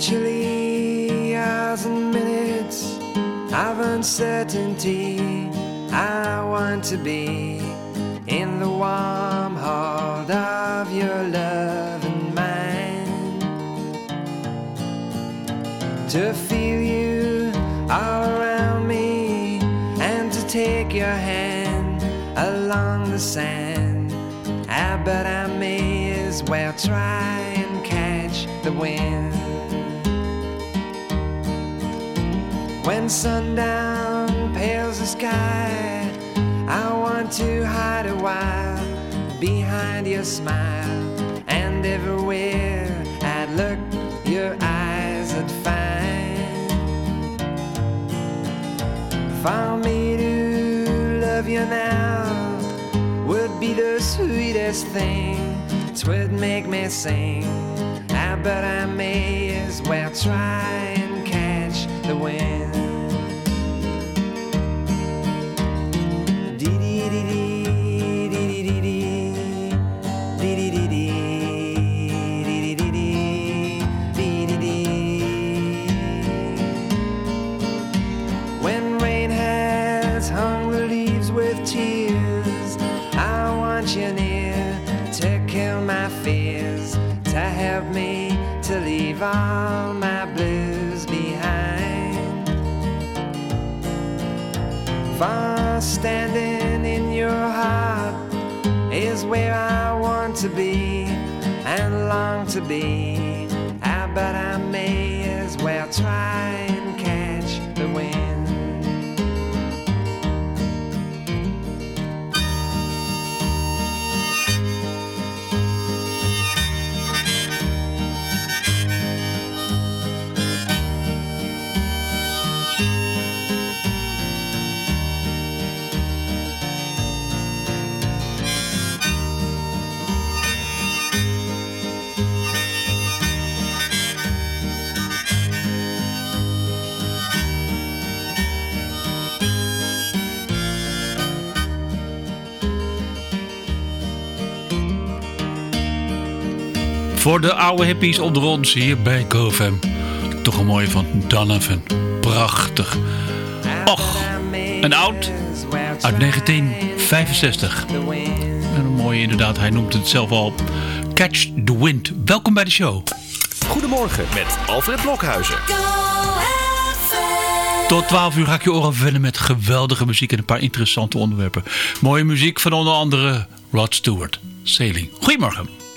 Eventually, hours and minutes of uncertainty. I want to be in the warm heart of your love and mine. To feel you all around me and to take your hand along the sand. Ah, I bet I may as well try and catch the wind. Sundown pales the sky, I want to hide a while behind your smile. And everywhere I'd look, your eyes would find. For me to love you now would be the sweetest thing. Twould make me sing. Ah, I bet I may as well try and catch the wind. To be and long to be. I bet I may as well try Voor de oude hippies onder ons hier bij GoFam. Toch een mooie van Donovan. Prachtig. Och, een oud uit 1965. En een mooie inderdaad, hij noemt het zelf al. Catch the Wind. Welkom bij de show. Goedemorgen met Alfred Blokhuizen. Tot 12 uur ga ik je oren vervullen met geweldige muziek en een paar interessante onderwerpen. Mooie muziek van onder andere Rod Stewart. Sailing. Goedemorgen.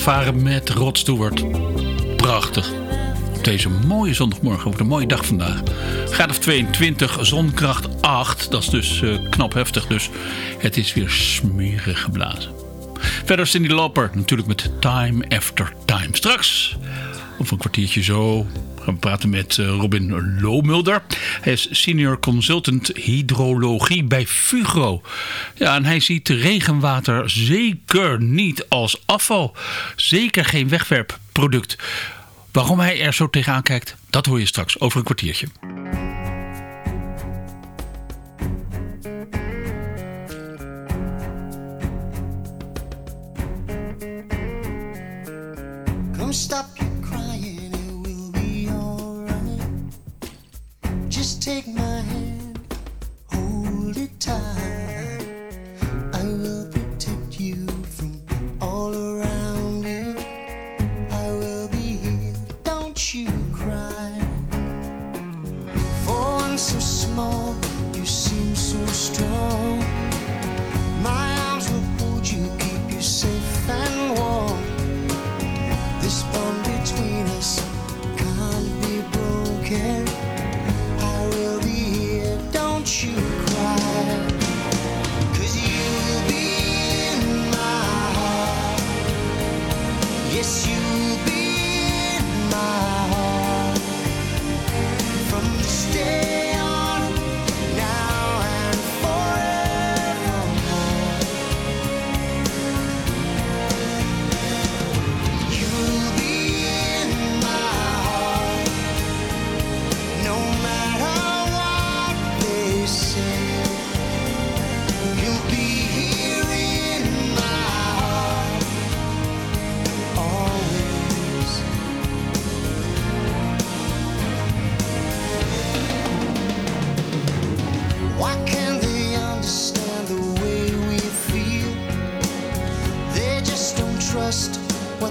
Varen met Rod Prachtig. Deze mooie zondagmorgen ook een mooie dag vandaag. Gaat of 22, zonkracht 8. Dat is dus eh, knap heftig. Dus het is weer smerig geblazen. Verder Cindy Loper natuurlijk met Time After Time. Straks of een kwartiertje zo gaan we praten met eh, Robin Loomulder. Hij is senior consultant hydrologie bij Fugro. Ja, en hij ziet regenwater zeker niet als afval. Zeker geen wegwerpproduct. Waarom hij er zo tegenaan kijkt, dat hoor je straks over een kwartiertje.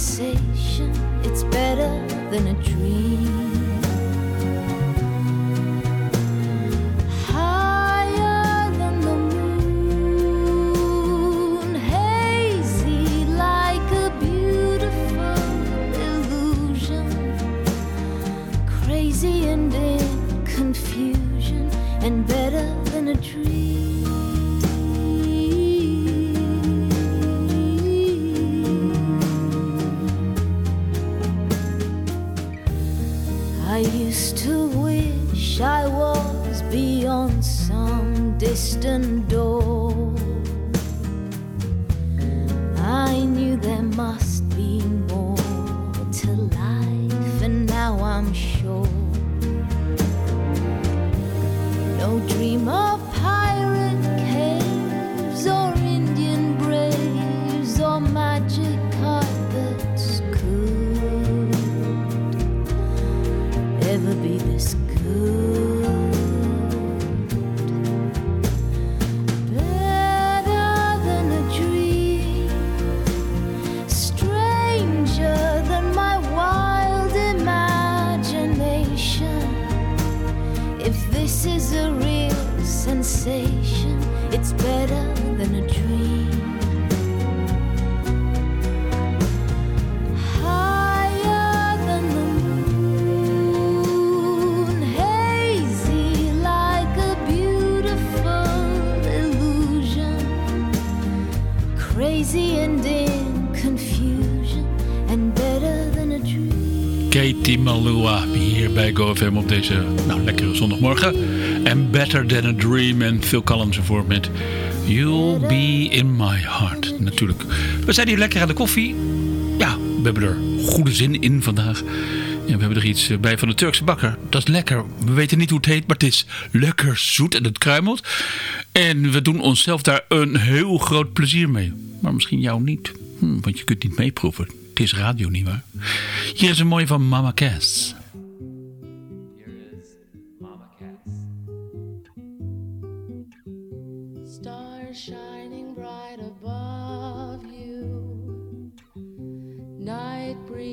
Sensation, it's better than a dream. Zondagmorgen. En Better Than a Dream en Phil Collins ervoor met You'll Be In My Heart. Natuurlijk. We zijn hier lekker aan de koffie. Ja, we hebben er goede zin in vandaag. We hebben er iets eh, bij van de Turkse bakker. Dat is lekker. We weten niet hoe het heet, maar het is lekker zoet en het kruimelt. En we doen onszelf daar een heel groot plezier mee. Maar misschien jou niet. Hm, want je kunt niet meeproeven. Het is radio, nietwaar? Hier is een mooie van Mama Cass.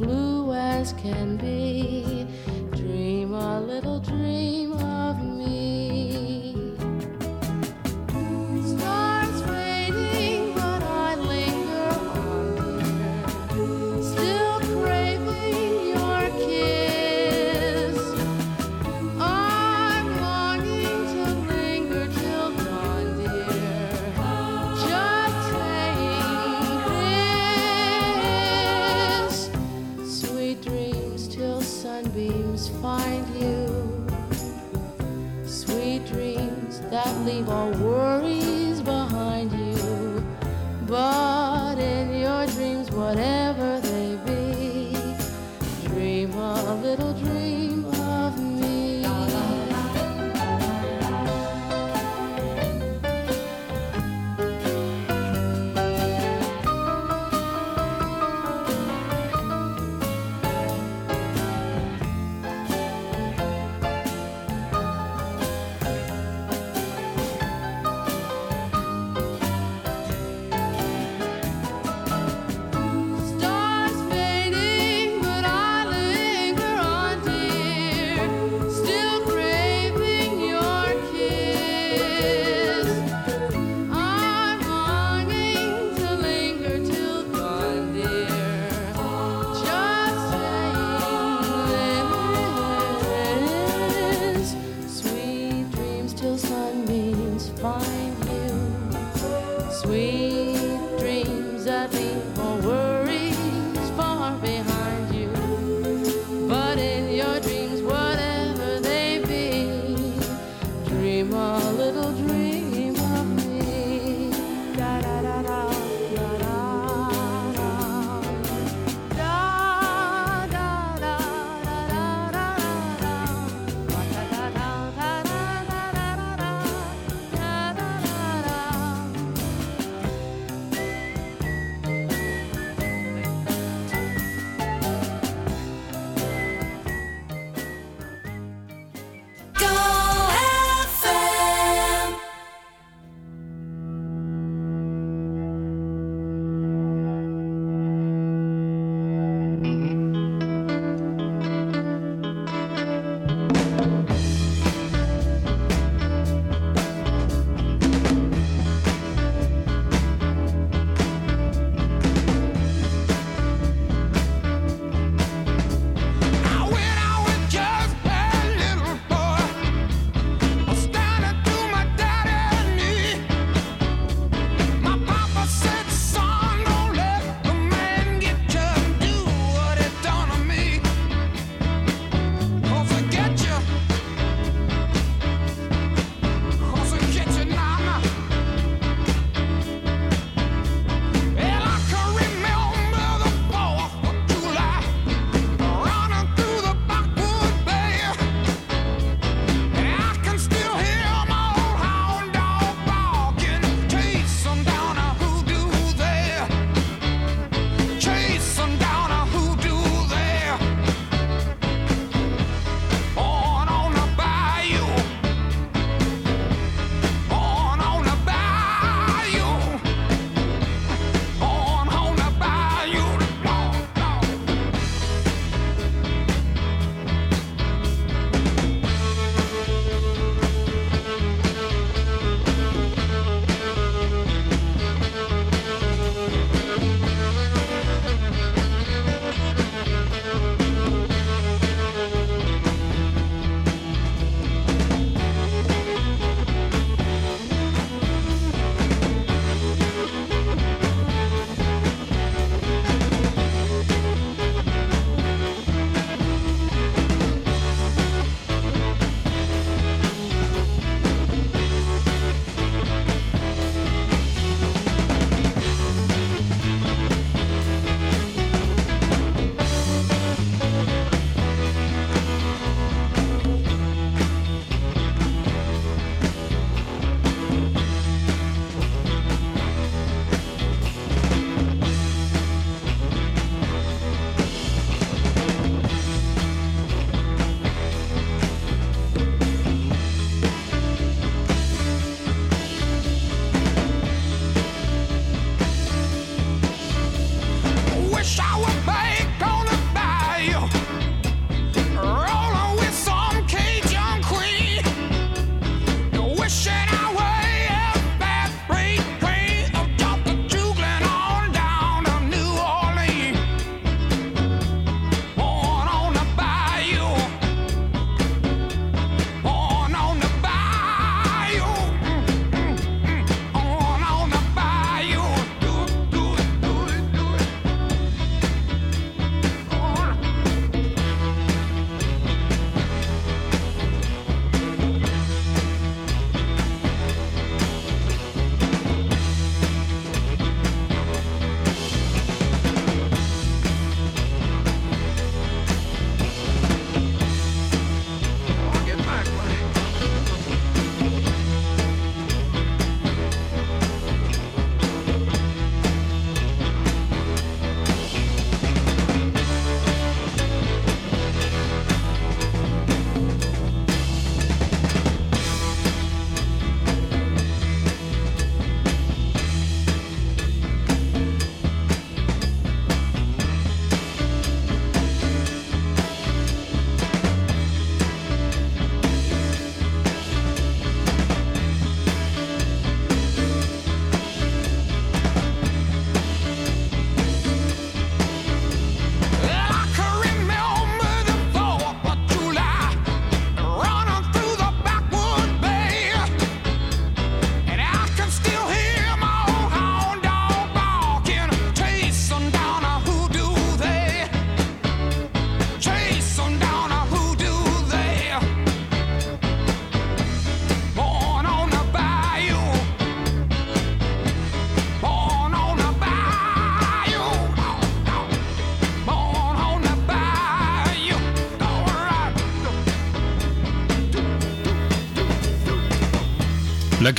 blue as can be. Dream a little dream of me.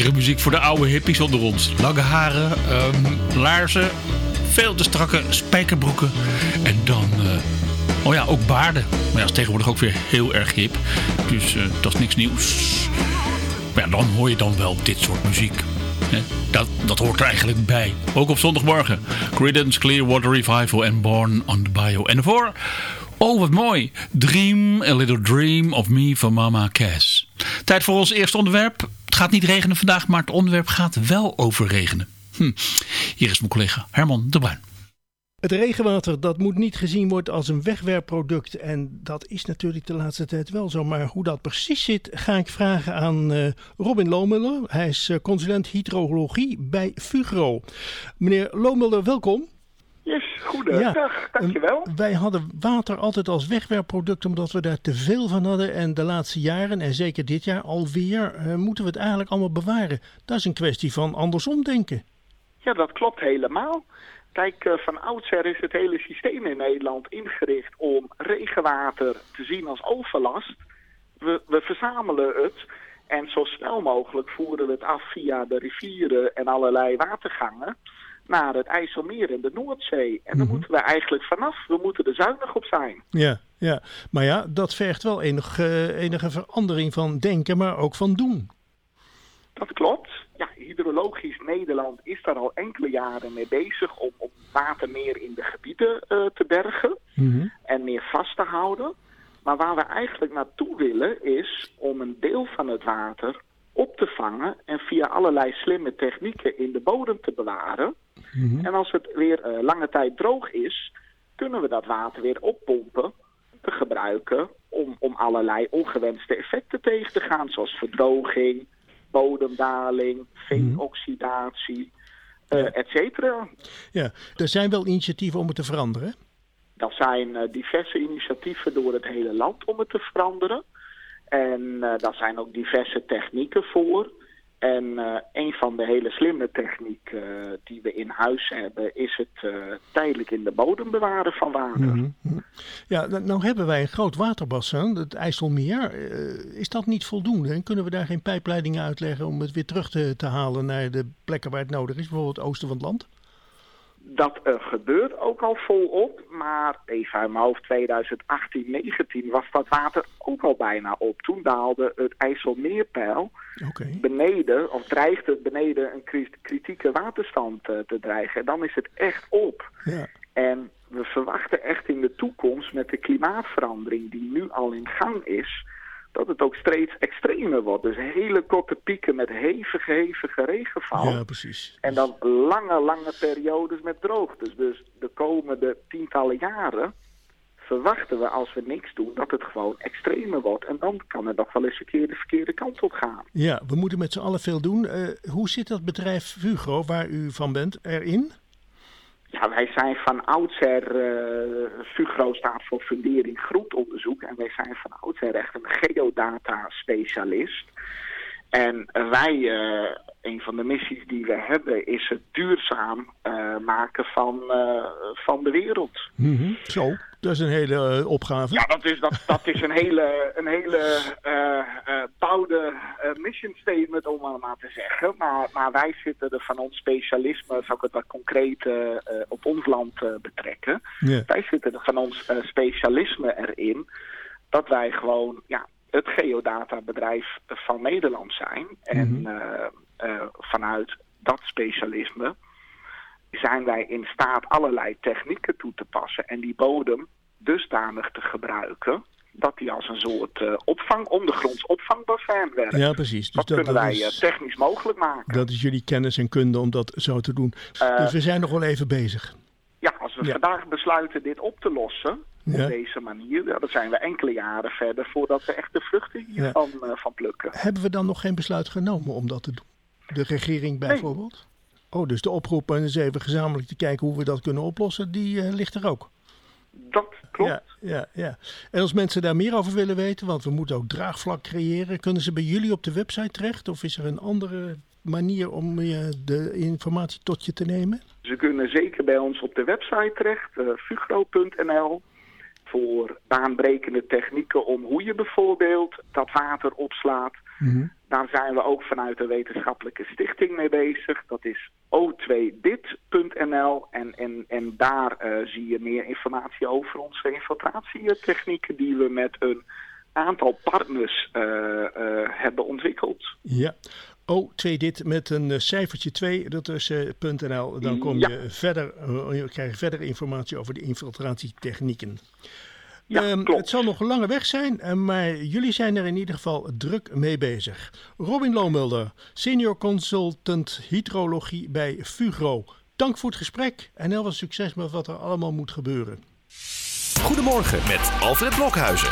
Muziek voor de oude hippies onder ons. Lange haren, ehm, laarzen, veel te strakke spijkerbroeken. En dan, eh, oh ja, ook baarden. Maar ja, dat is tegenwoordig ook weer heel erg hip. Dus eh, dat is niks nieuws. Maar ja, dan hoor je dan wel dit soort muziek. Dat, dat hoort er eigenlijk bij. Ook op zondagmorgen. Creedence Clearwater Revival en Born on the Bio. En daarvoor, oh wat mooi. Dream, a little dream of me van Mama Cass. Tijd voor ons eerste onderwerp. Het gaat niet regenen vandaag, maar het onderwerp gaat wel over regenen. Hm. Hier is mijn collega Herman de Bruin. Het regenwater dat moet niet gezien worden als een wegwerpproduct. En dat is natuurlijk de laatste tijd wel zo. Maar hoe dat precies zit, ga ik vragen aan eh, Robin Lomuller. Hij is eh, consulent hydrologie bij Fugro. Meneer Lomuller, welkom. Yes, goedendag, dankjewel. Eh, wij hadden water altijd als wegwerpproduct omdat we daar te veel van hadden. En de laatste jaren, en zeker dit jaar alweer, eh, moeten we het eigenlijk allemaal bewaren. Dat is een kwestie van andersom denken. Ja, dat klopt helemaal. Kijk, eh, van oudsher is het hele systeem in Nederland ingericht om regenwater te zien als overlast. We, we verzamelen het en zo snel mogelijk voeren we het af via de rivieren en allerlei watergangen naar het IJsselmeer en de Noordzee. En daar moeten we eigenlijk vanaf. We moeten er zuinig op zijn. Ja, ja. Maar ja, dat vergt wel enige, enige verandering van denken, maar ook van doen. Dat klopt. Ja, hydrologisch Nederland is daar al enkele jaren mee bezig om, om water meer in de gebieden eh, te bergen en meer vast te houden. Maar waar we eigenlijk naartoe willen is om een deel van het water op te vangen en via allerlei slimme technieken in de bodem te bewaren. En als het weer eh, lange tijd droog is, kunnen we dat water weer oppompen, te gebruiken om, om allerlei ongewenste effecten tegen te gaan, zoals verdroging, bodemdaling, veenoxidatie, eh et cetera. Ja, er zijn wel initiatieven om het te veranderen. Dat zijn eh, diverse initiatieven door het hele land om het te veranderen. En eh, daar zijn ook diverse technieken voor. En eh, een van de hele slimme technieken eh, die we in huis hebben... is het eh, tijdelijk in de bodem bewaren van water. Ja, nou hebben wij een groot waterbassin, het IJsselmeer. Is dat niet voldoende? En kunnen we daar geen pijpleidingen uitleggen om het weer terug te, te halen naar de plekken waar het nodig is? Bijvoorbeeld het oosten van het land? Dat eh, gebeurt ook al volop, maar even uit mijn hoofd 2018, 19 was dat water ook al bijna op. Toen daalde het IJsselmeerpeil beneden, of dreigde het beneden een kri- kritieke waterstand eh, te dreigen. En dan is het echt op. Ja. En we verwachten echt in de toekomst met de klimaatverandering die nu al in gang is, dat het ook steeds extremer wordt. Dus hele korte pieken met hevige, hevige regenval. ja, precies. En dan lange, lange periodes met droogtes. Dus de komende tientallen jaren verwachten we als we niks doen dat het gewoon extremer wordt. En dan kan het nog wel eens een keer de verkeerde kant op gaan. Ja, we moeten met z'n allen veel doen. Eh, hoe zit dat bedrijf Fugro, waar u van bent, erin? Ja, wij zijn van oudsher, eh Fugro staat voor fundering grondonderzoek. En wij zijn van oudsher echt een geodata specialist. En wij, eh, een van de missies die we hebben, is het duurzaam eh, maken van, eh, van de wereld. Zo, dat is een hele opgave. Ja, dat is, dat, dat is een hele, een hele eh, mission statement, om het maar te zeggen. Maar, maar wij zitten er van ons specialisme, zou ik het wat concreet op ons land betrekken. Wij zitten er van ons specialisme erin dat wij gewoon ja, het geodatabedrijf van Nederland zijn. En eh, eh, vanuit dat specialisme zijn wij in staat allerlei technieken toe te passen en die bodem dusdanig te gebruiken dat die als een soort eh, opvang, ondergronds opvangbassin werkt. Ja, precies. Dus dat, kunnen wij is, technisch mogelijk maken. dat is jullie kennis en kunde om dat zo te doen. Dus we zijn nog wel even bezig. Ja, als we Ja. vandaag besluiten dit op te lossen, Ja. op deze manier, ja, dan zijn we enkele jaren verder voordat we echt de vruchten hiervan eh, van plukken. Hebben we dan nog geen besluit genomen om dat te doen? De regering bijvoorbeeld? Oh, dus de oproep en eens even gezamenlijk te kijken hoe we dat kunnen oplossen, die eh, ligt er ook. Dat klopt. Ja, ja, ja. En als mensen daar meer over willen weten, want we moeten ook draagvlak creëren, kunnen ze bij jullie op de website terecht? Of is er een andere manier om eh, de informatie tot je te nemen? Ze kunnen zeker bij ons op de website terecht, eh, fugro.nl, voor baanbrekende technieken om hoe je bijvoorbeeld dat water opslaat. Daar zijn we ook vanuit de wetenschappelijke stichting mee bezig. Dat is o2dit.nl en, en, en daar eh, zie je meer informatie over onze infiltratietechnieken die we met een aantal partners hebben ontwikkeld. Ja. Oh, twee dit met een eh, cijfertje 2 ertussen.nl. Dan kom Ja. je verder, eh, je krijgt verder informatie over de infiltratietechnieken. Ja, Ehm, klopt. het zal nog een lange weg zijn, eh, maar jullie zijn er in ieder geval druk mee bezig. Robin Loomulder, senior consultant hydrologie bij Fugro. Dank voor het gesprek en heel veel succes met wat er allemaal moet gebeuren. Goedemorgen met Alfred Blokhuizen.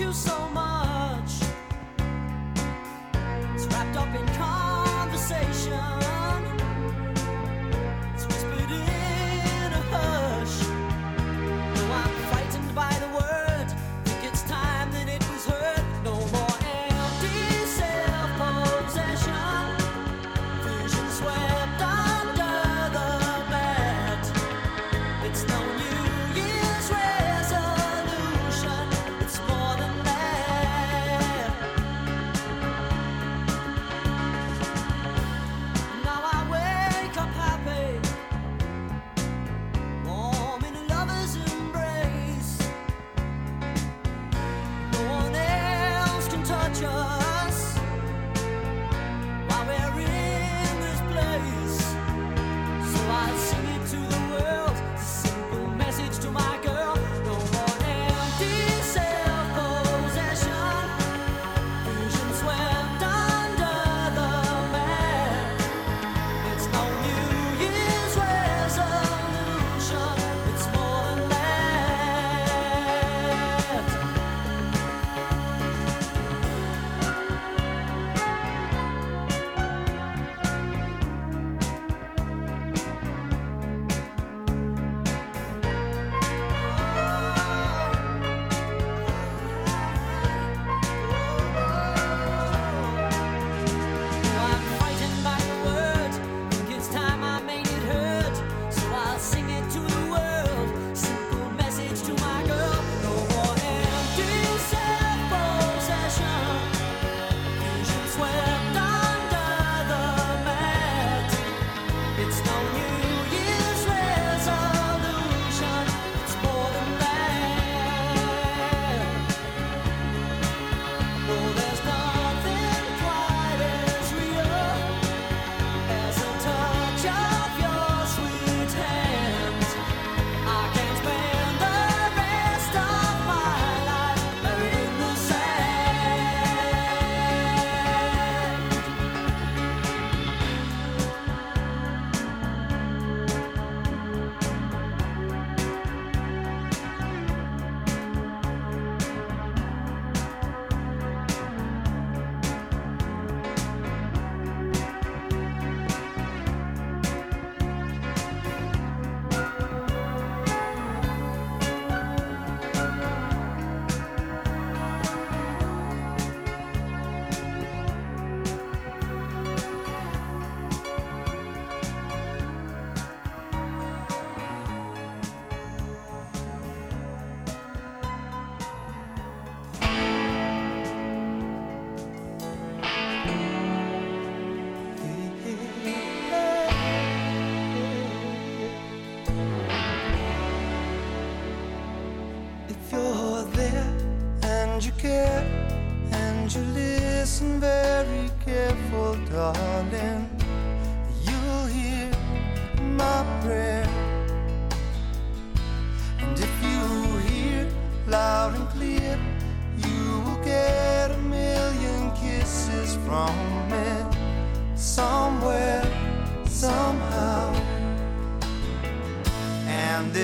You so much.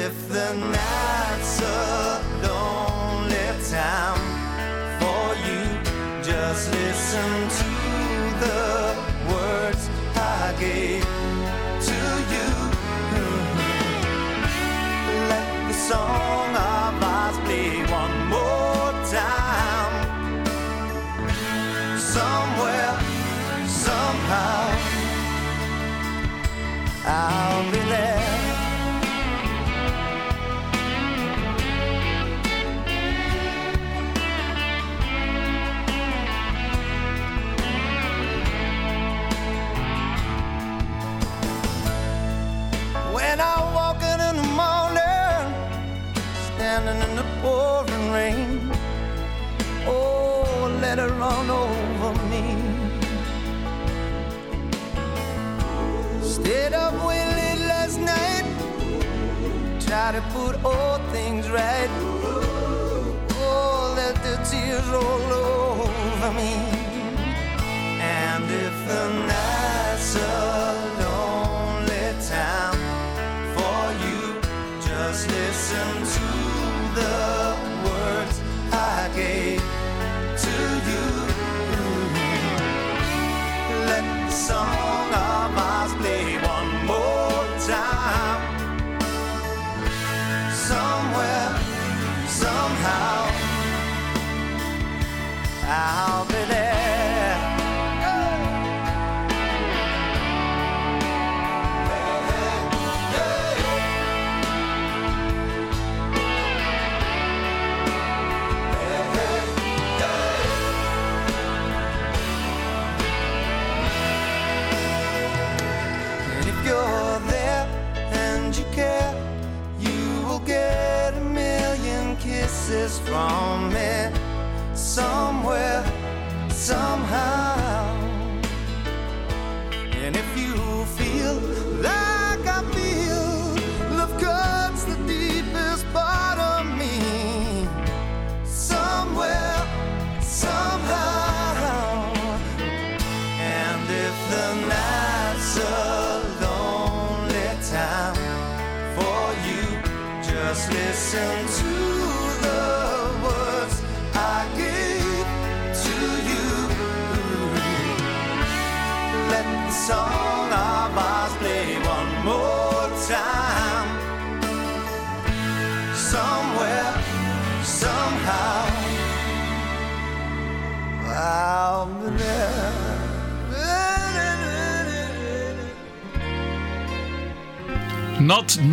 If the night's a lonely time for you, just listen to the words I gave to you. Let the song to put all things right. Oh, let the tears roll over me. And if the night's a lonely time for you, just listen to the words I gave to you. Let the song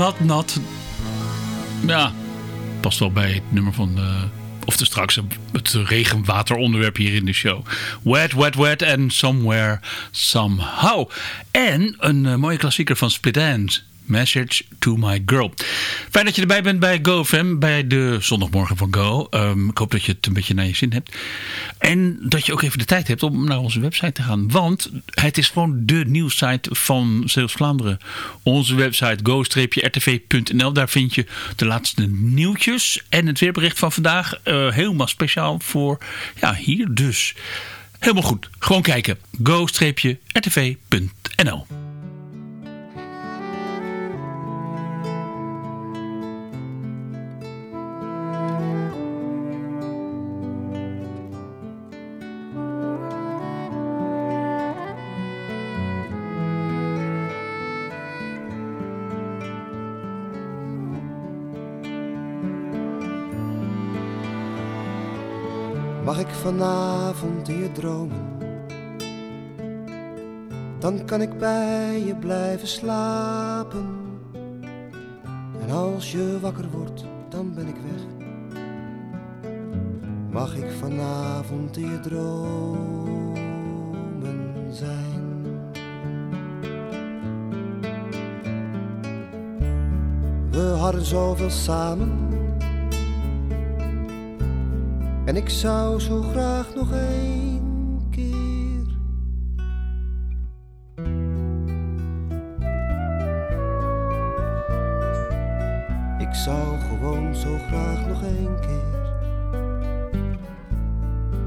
Nat, nat. Ja, past wel bij het nummer van... eh, of de straks het regenwateronderwerp hier in de show. Wet, wet, wet and somewhere, somehow. En een eh, mooie klassieker van Split Ends. Message to my girl. Fijn dat je erbij bent bij GoFam, bij de zondagmorgen van Go. Ehm, ik hoop dat je het een beetje naar je zin hebt. En dat je ook even de tijd hebt om naar onze website te gaan. Want het is gewoon de nieuwssite van Zeeuws Vlaanderen. Onze website go-rtv.nl. Daar vind je de laatste nieuwtjes en het weerbericht van vandaag. eh, helemaal speciaal voor ja, hier dus. Helemaal goed. Gewoon kijken. go-rtv.nl Mag ik vanavond in je dromen? Dan kan ik bij je blijven slapen. En als je wakker wordt, dan ben ik weg. Mag ik vanavond in je dromen zijn? We hadden zoveel samen. En ik zou zo graag nog één keer. Ik zou gewoon zo graag nog één keer.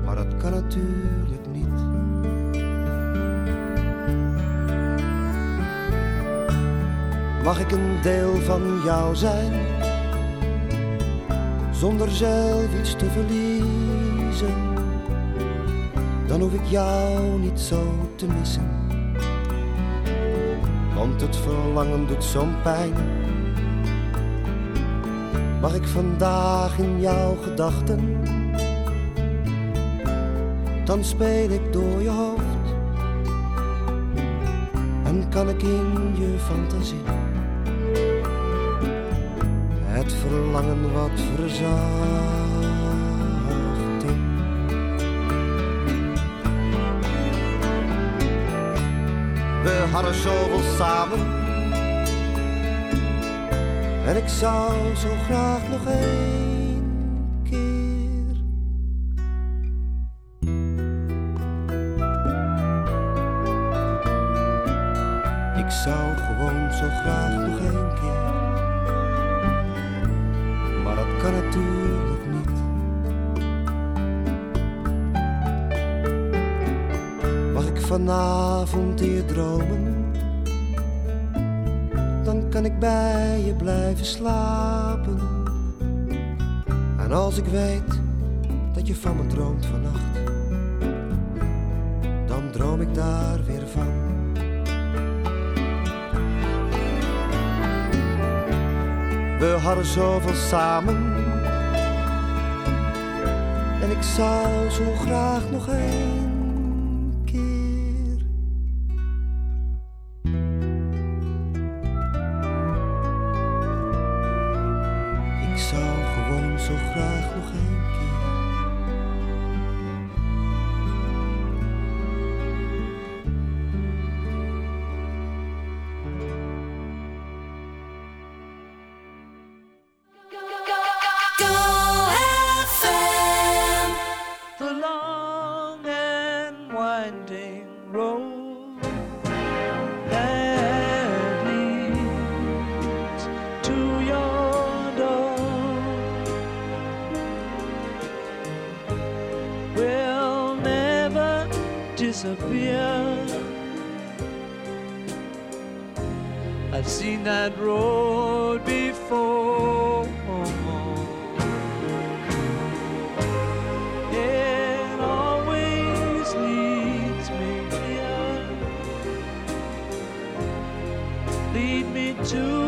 Maar dat kan natuurlijk niet. Mag ik een deel van jou zijn? Zonder zelf iets te verliezen? Dan hoef ik jou niet zo te missen. Want het verlangen doet zo'n pijn. Mag ik vandaag in jouw gedachten? Dan speel ik door je hoofd. En kan ik in je fantasie verlangen wat verzachten. We hadden zoveel samen. En ik zou zo graag nog één vanavond hier dromen? Dan kan ik bij je blijven slapen. En als ik weet dat je van me droomt vannacht, dan droom ik daar weer van. We hadden zoveel samen. En ik zou zo graag nog één disappear. I've seen that road before. It always leads me here. Lead me to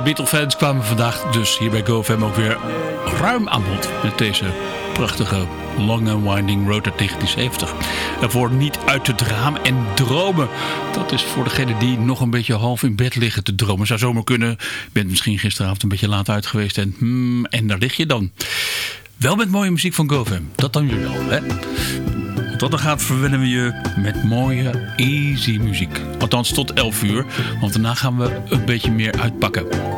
De Beatle-fans kwamen vandaag dus hier bij GoFam ook weer ruim aan bod met deze prachtige Long and Winding Road uit 1970. Daarvoor niet uit te dramen en dromen. Dat is voor degene die nog een beetje half in bed liggen te dromen. Zou zomaar kunnen. Bent misschien gisteravond een beetje laat uit geweest en, hmm, en daar lig je dan. Wel met mooie muziek van GoFam. Dat dan weer wel, hè? Tot dan gaat verwennen we je met mooie, easy muziek. Althans tot 11 uur, want daarna gaan we een beetje meer uitpakken.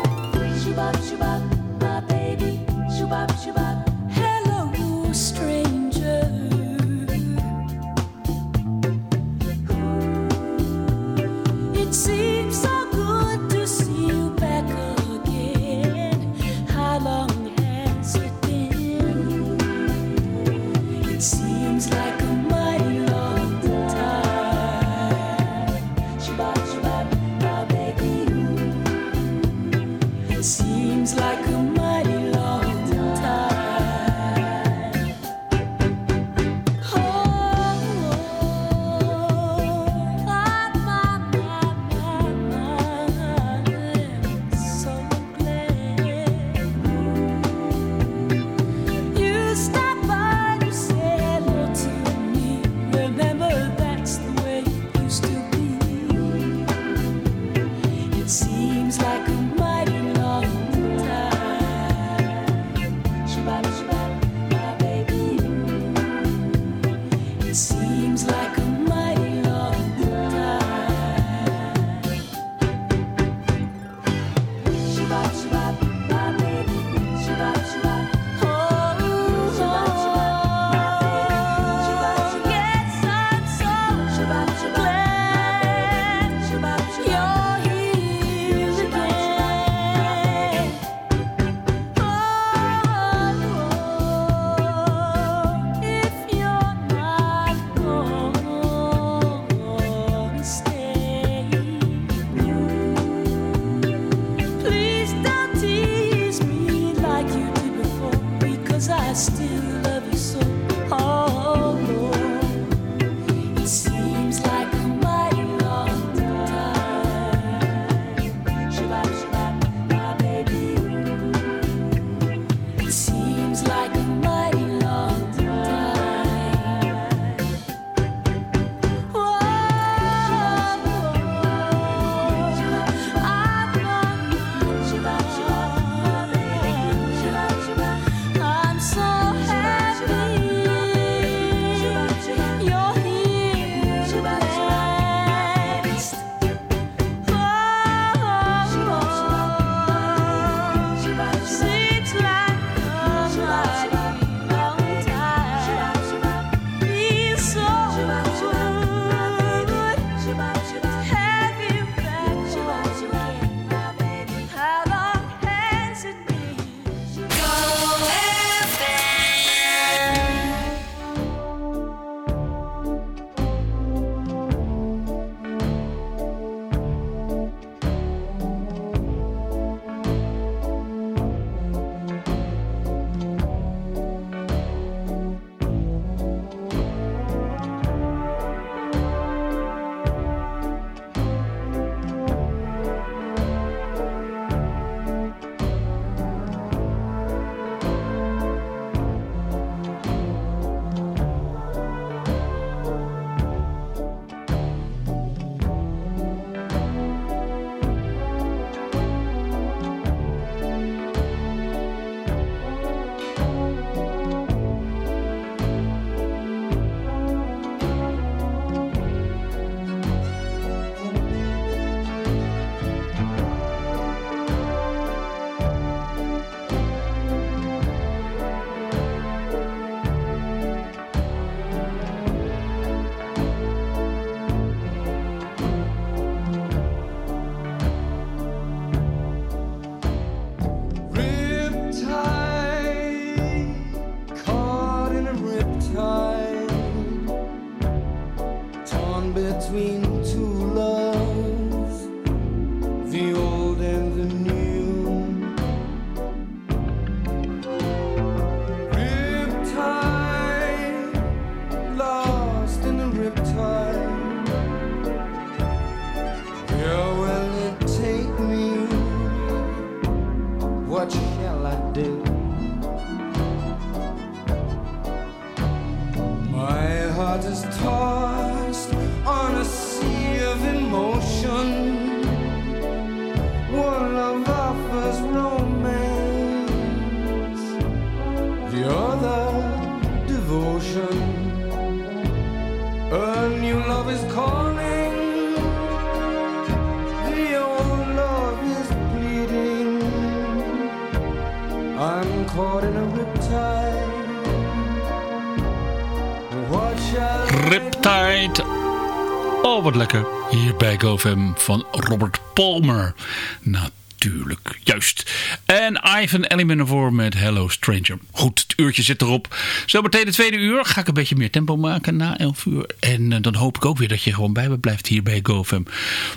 GoFam van Robert Palmer. Natuurlijk, juist. En Ivan Eliminor met Hello Stranger. Goed, het uurtje zit erop. Zometeen het tweede uur ga ik een beetje meer tempo maken na 11 uur. En eh, dan hoop ik ook weer dat je gewoon bij me blijft hier bij GoFam.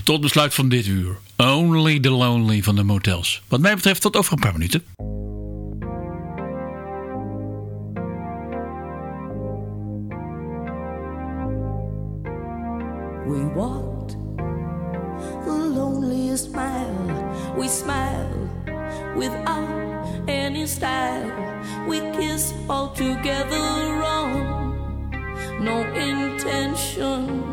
Tot besluit van dit uur. Only the Lonely van de Motels. Wat mij betreft tot over een paar minuten. We walked the loneliest smile. We smile without any style. We kiss all together wrong. No intention